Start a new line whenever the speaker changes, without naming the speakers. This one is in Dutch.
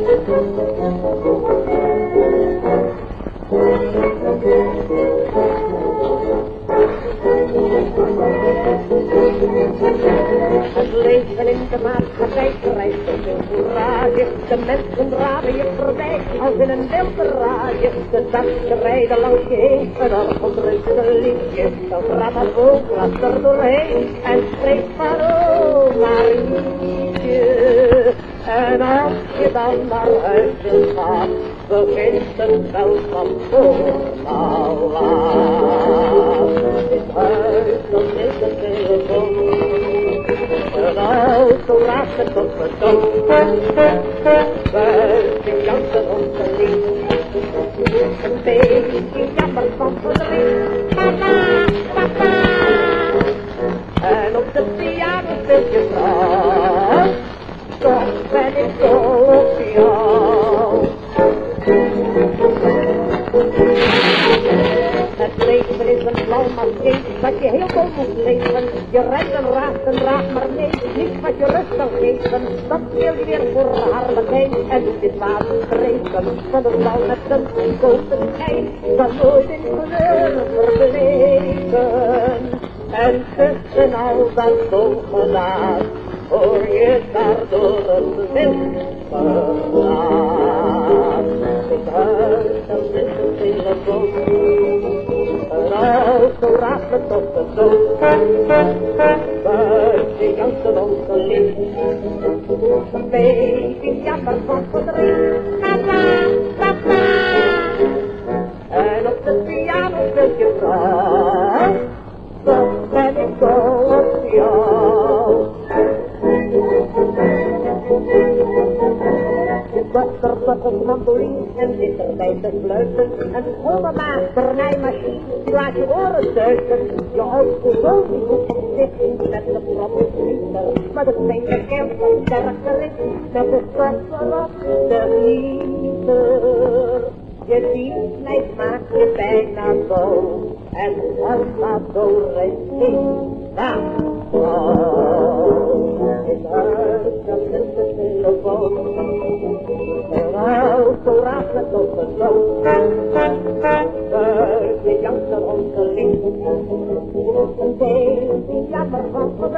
Het leven in de maatschappij krijgt een veel courage. De mensen raden je voorbij als in een wilderage. De takken rijden langs je heen, een orgelrustig liedje. Dan dat ook er doorheen en spreekt van oh. En dan naar huis wil gaan, begint het wel van vooral aan. Dit huis, dat is een telefoon. Een auto raakt het op het dood. Buiten janken onze lief. Een beetje jammer van verdriet. En op de piano speelt je vrouw. Ben dol. Het leven is een blauw maskeet dat je heel dol moet leven. Je rent en raakt en raakt, maar nee, niets wat je rust kan geven. Dat wil je weer voor hardigheid en doet dit water spreken. Van de blauw met een grote schijn, zal nooit in kleur verbleken. En tussen al dat zogenaamd hoor je het wild verlaat. Ik huis, dat is een telefoon. Een auto raakt het op de dood. Buiten janken onze lief. Een beetje jammer van verdriet. Je dochter zat op mandoline en zit erbij te fluiten. En de volle maat bernijmachine, die laat je oren zuigen. Je oudste zoon die moet op zitten met de proppen slieper. Maar de tweede kerst van sterker is, met de stoffer op de gieter. Je ziet mij maak je bijna zo. En als dat door is niet dat In huis, dat is de telefoon. Een het op de dood. Buiten jankt er onze licht. Een beetje jammer van.